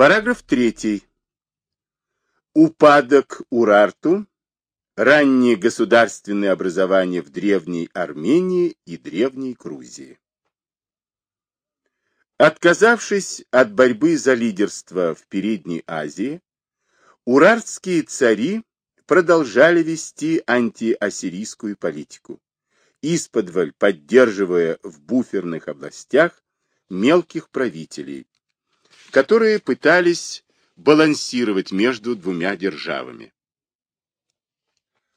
Параграф 3. Упадок Урарту. Ранние государственные образования в Древней Армении и Древней Грузии. Отказавшись от борьбы за лидерство в Передней Азии, урартские цари продолжали вести антиассирийскую политику, исподволь поддерживая в буферных областях мелких правителей, которые пытались балансировать между двумя державами.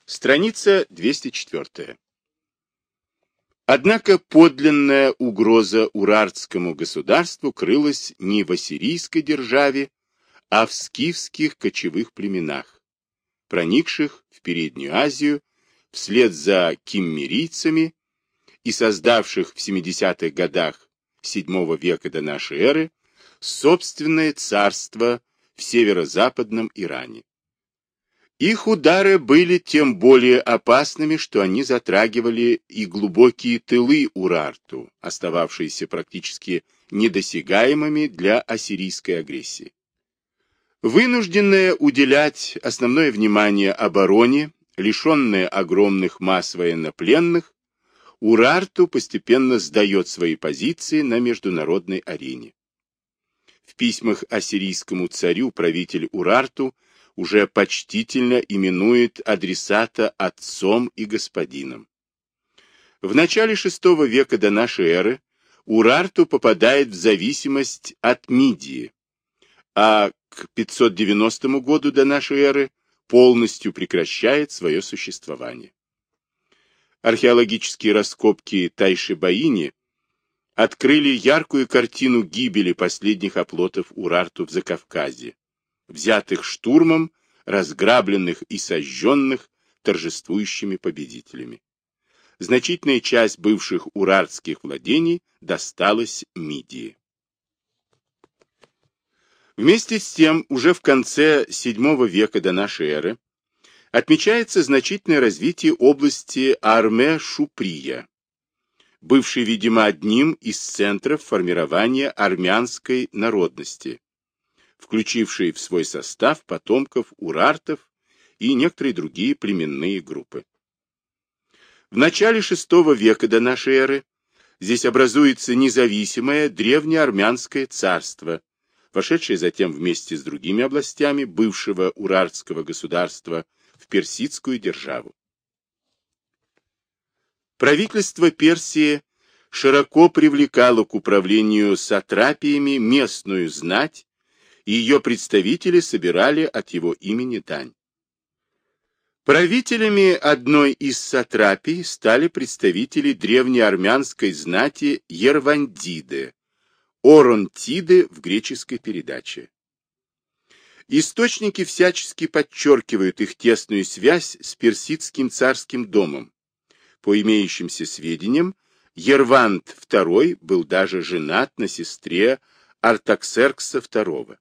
Страница 204. Однако подлинная угроза урартскому государству крылась не в ассирийской державе, а в скифских кочевых племенах, проникших в Переднюю Азию вслед за киммерийцами и создавших в 70-х годах VII века до нашей эры собственное царство в северо-западном Иране. Их удары были тем более опасными, что они затрагивали и глубокие тылы Урарту, остававшиеся практически недосягаемыми для ассирийской агрессии. Вынужденная уделять основное внимание обороне, лишенная огромных масс военнопленных, Урарту постепенно сдает свои позиции на международной арене. В письмах ассирийскому царю правитель Урарту уже почтительно именует адресата отцом и господином. В начале VI века до нашей эры Урарту попадает в зависимость от Мидии, а к 590 году до нашей эры полностью прекращает свое существование. Археологические раскопки Тайши-Баини открыли яркую картину гибели последних оплотов Урарту в Закавказье, взятых штурмом, разграбленных и сожженных торжествующими победителями. Значительная часть бывших урартских владений досталась Мидии. Вместе с тем, уже в конце VII века до нашей эры отмечается значительное развитие области Арме-Шуприя, бывший, видимо, одним из центров формирования армянской народности, включившей в свой состав потомков урартов и некоторые другие племенные группы. В начале VI века до нашей эры здесь образуется независимое древнеармянское царство, вошедшее затем вместе с другими областями бывшего урартского государства в персидскую державу. Правительство Персии широко привлекало к управлению сатрапиями местную знать, и ее представители собирали от его имени дань. Правителями одной из сатрапий стали представители древнеармянской знати Ервандиды, Оронтиды в греческой передаче. Источники всячески подчеркивают их тесную связь с персидским царским домом, по имеющимся сведениям, Ервант II был даже женат на сестре Артаксеркса II.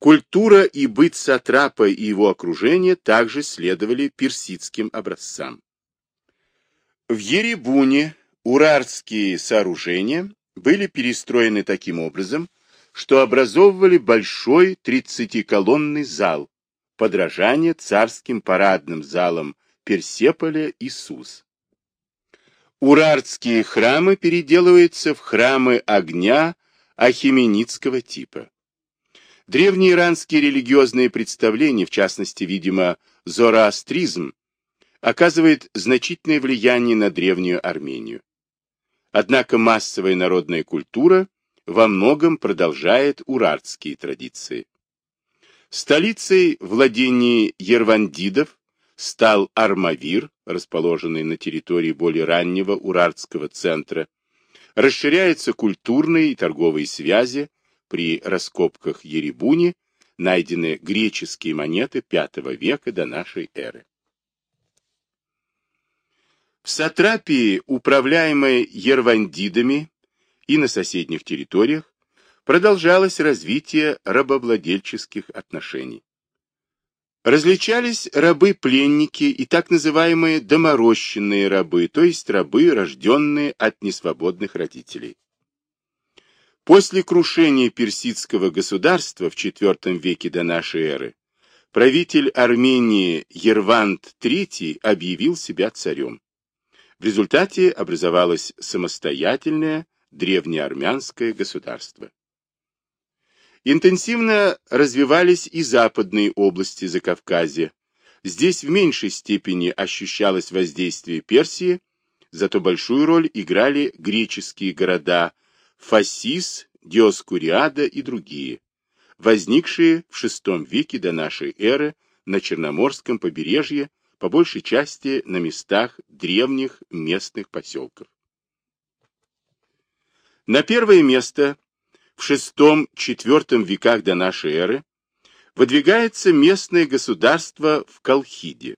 Культура и быт сатрапа и его окружения также следовали персидским образцам. В Еребуне урарские сооружения были перестроены таким образом, что образовывали большой тридцатиколонный зал, подражание царским парадным залам Персеполя и Сус. Урартские храмы переделываются в храмы огня ахименитского типа. Древние иранские религиозные представления, в частности, видимо, зороастризм, оказывает значительное влияние на древнюю Армению. Однако массовая народная культура во многом продолжает урартские традиции. Столицей владений ервандидов стал Армавир, расположенный на территории более раннего Урартского центра. Расширяются культурные и торговые связи. При раскопках Еребуни найдены греческие монеты V века до нашей эры. В Сатрапии, управляемой ервандидами и на соседних территориях, продолжалось развитие рабовладельческих отношений. Различались рабы-пленники и так называемые доморощенные рабы, то есть рабы, рожденные от несвободных родителей. После крушения персидского государства в IV веке до нашей эры правитель Армении Ервант III объявил себя царем. В результате образовалось самостоятельное древнеармянское государство. Интенсивно развивались и западные области Закавказья. Здесь в меньшей степени ощущалось воздействие Персии, зато большую роль играли греческие города Фасис, Диоскуриада и другие, возникшие в VI веке до нашей эры на Черноморском побережье, по большей части на местах древних местных поселков. На первое место в VI-IV веках до нашей эры выдвигается местное государство в Колхиде.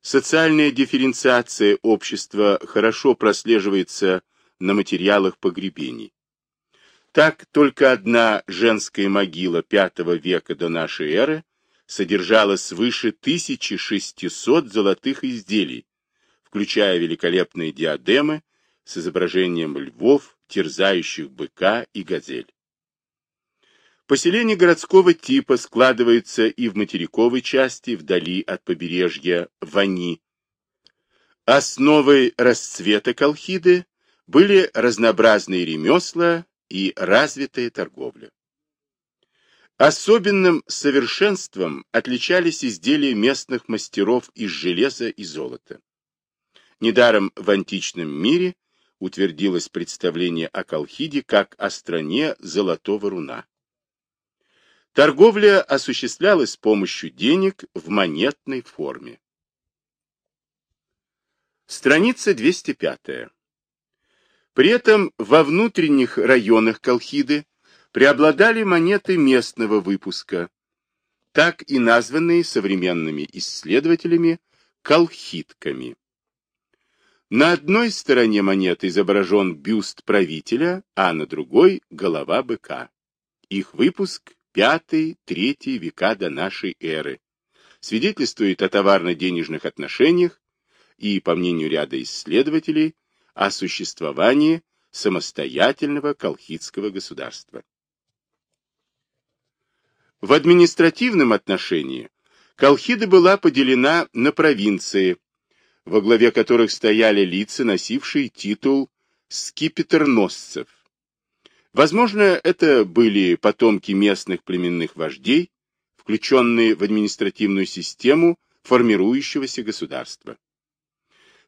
Социальная дифференциация общества хорошо прослеживается на материалах погребений. Так, только одна женская могила V века до нашей эры содержала свыше 1600 золотых изделий, включая великолепные диадемы с изображением львов, терзающих быка и газель. Поселение городского типа складывается и в материковой части, вдали от побережья Вани. Основой расцвета Колхиды были разнообразные ремесла и развитая торговля. Особенным совершенством отличались изделия местных мастеров из железа и золота. Недаром в античном мире утвердилось представление о Колхиде как о стране золотого руна. Торговля осуществлялась с помощью денег в монетной форме. Страница 205. При этом во внутренних районах Колхиды преобладали монеты местного выпуска, так и названные современными исследователями колхидками. На одной стороне монеты изображен бюст правителя, а на другой – голова быка. Их выпуск – V-III века до нашей эры. Свидетельствует о товарно-денежных отношениях и, по мнению ряда исследователей, о существовании самостоятельного колхидского государства. В административном отношении Колхида была поделена на провинции, во главе которых стояли лица, носившие титул скипетерносцев. Возможно, это были потомки местных племенных вождей, включенные в административную систему формирующегося государства.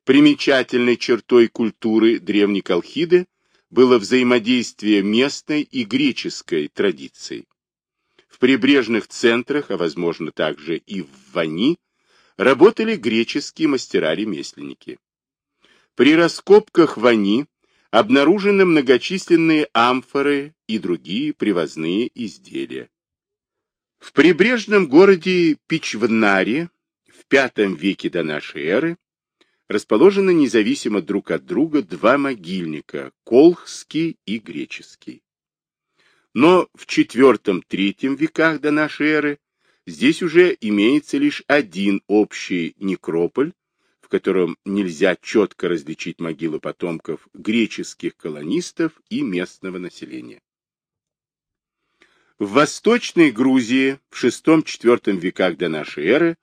Примечательной чертой культуры древней Колхиды было взаимодействие местной и греческой традиций. В прибрежных центрах, а возможно также и в Вани, работали греческие мастера-ремесленники. При раскопках Вани обнаружены многочисленные амфоры и другие привозные изделия. В прибрежном городе Пичвнаре в V веке до нашей эры расположены независимо друг от друга два могильника, колхский и греческий. Но в IV-III веках до нашей эры здесь уже имеется лишь один общий некрополь, в котором нельзя четко различить могилы потомков греческих колонистов и местного населения. В Восточной Грузии в VI-IV веках до нашей эры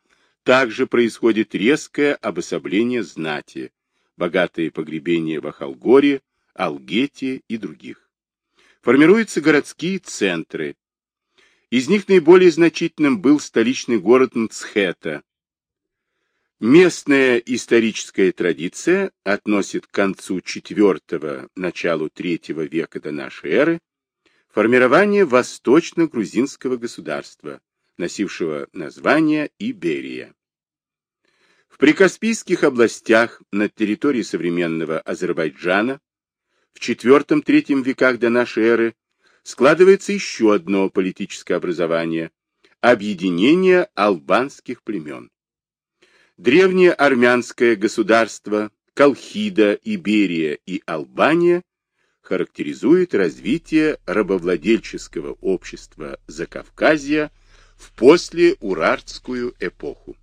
также происходит резкое обособление знати, богатые погребения в Ахалгоре, Алгете и других. Формируются городские центры. Из них наиболее значительным был столичный город Мцхета. Местная историческая традиция относит к концу IV – началу III века до нашей эры формирование восточно-грузинского государства, носившего название Иберия. В прикаспийских областях на территории современного Азербайджана в IV-III веках до нашей эры складывается еще одно политическое образование – объединение албанских племен. Древнее армянское государство Колхида, Иберия и Албания характеризует развитие рабовладельческого общества Закавказья в послеурартскую эпоху.